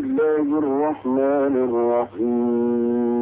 الله الرحمن الرحيم.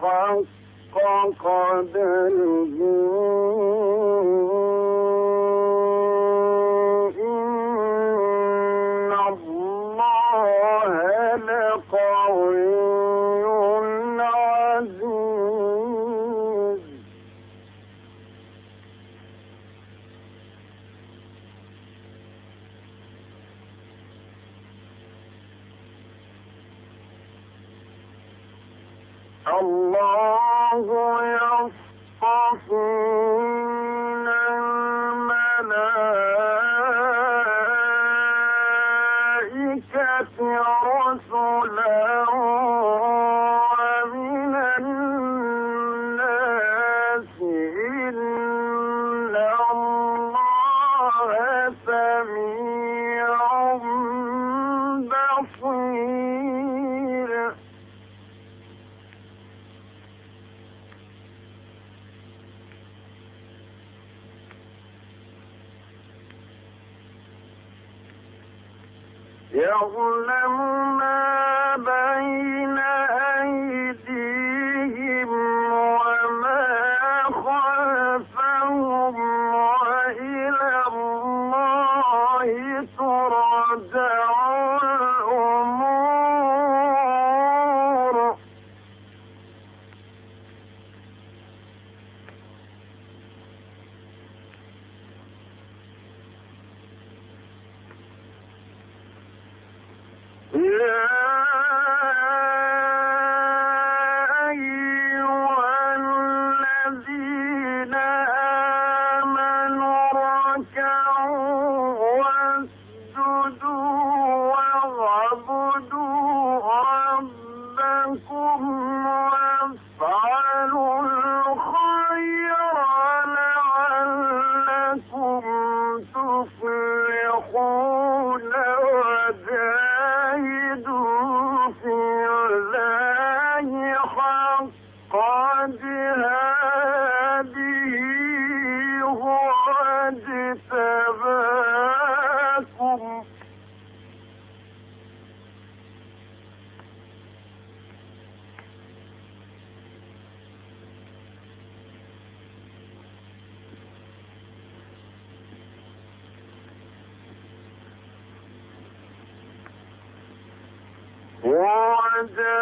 حق الْجُودْ يظلم ما بين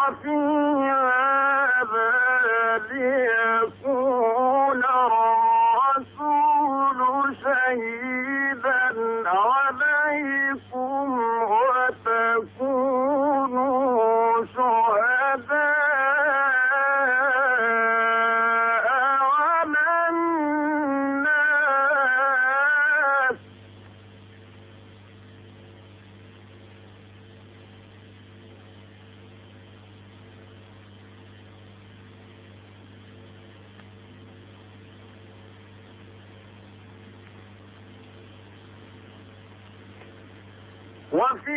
وفيها بالية وفي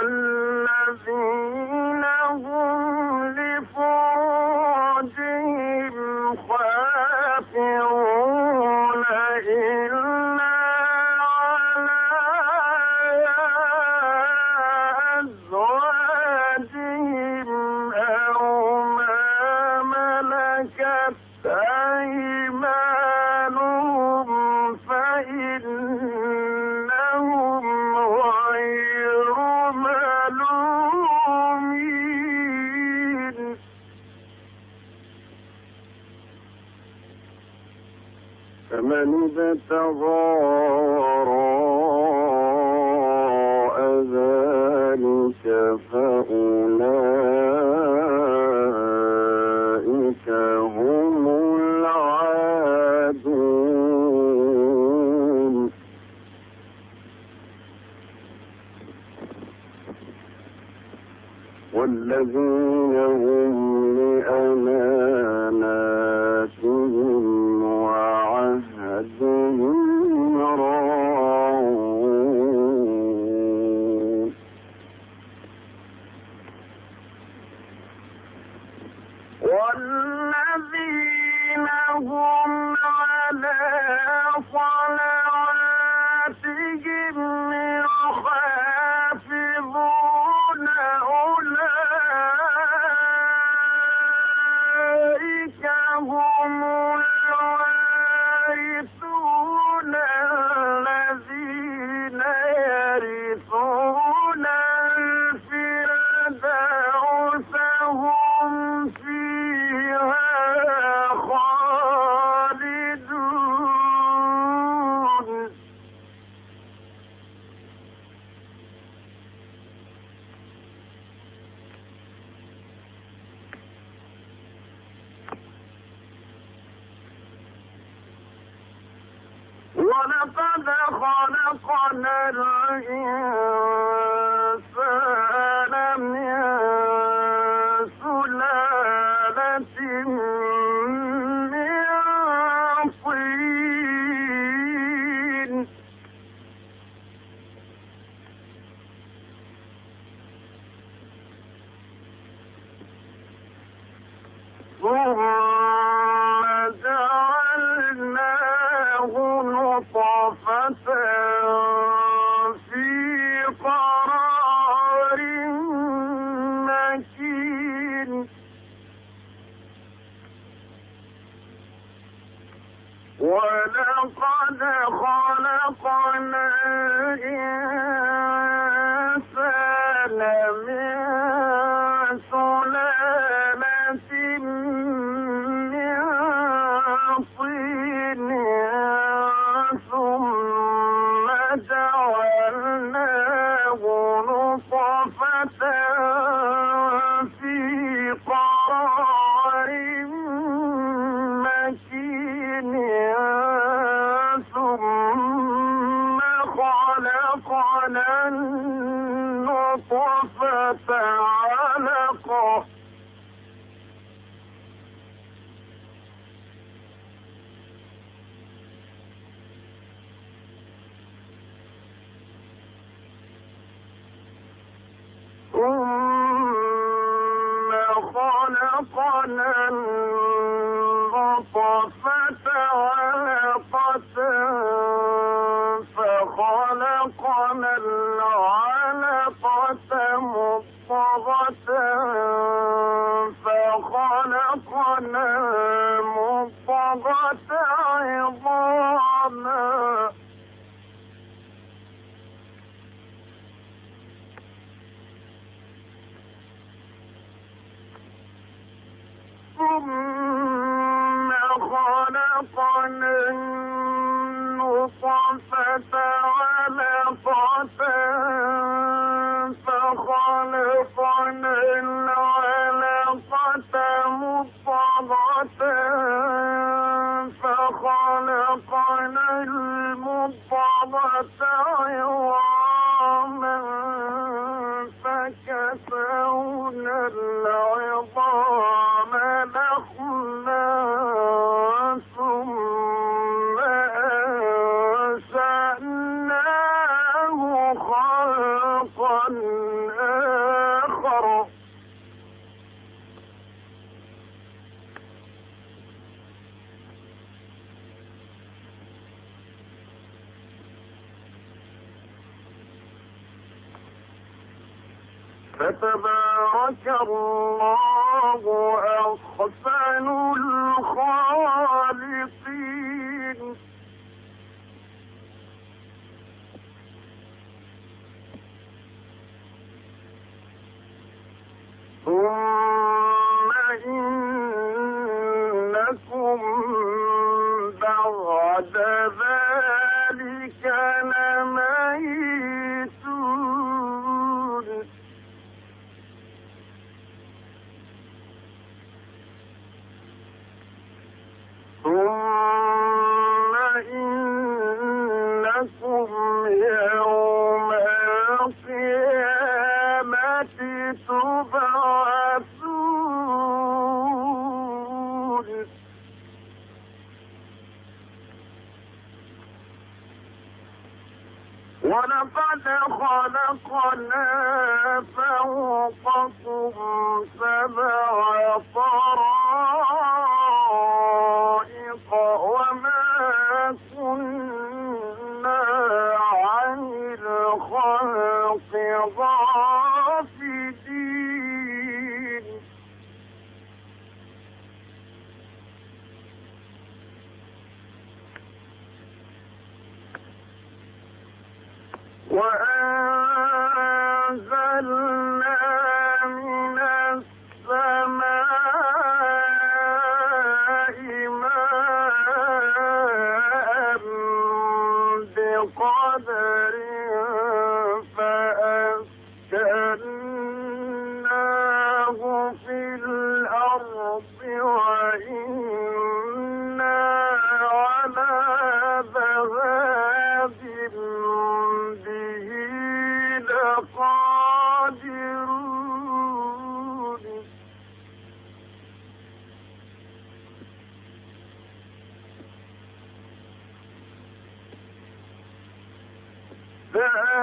ولا ابتغى وراء ذلك فأولئك هم العادون. والذين هم لأماناتهم لديهم راد خلقنا and she فعلقه ثم خلقنا النطفة علقة فخلقنا فخلقنا مضغة عظاما ثم خلقنا النطفة علقة فتبارك الله أحسن الخالق فوقكم سبع طائر القادر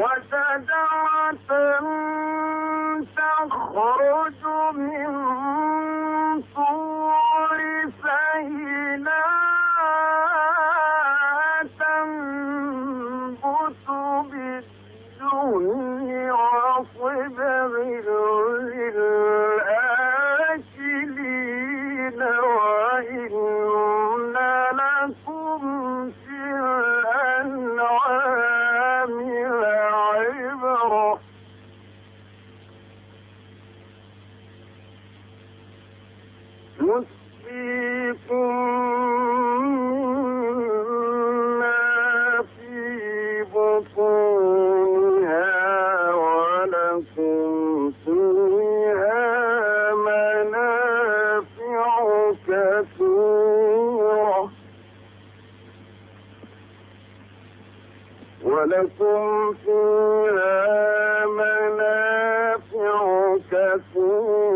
وشجرة تخرج من منافع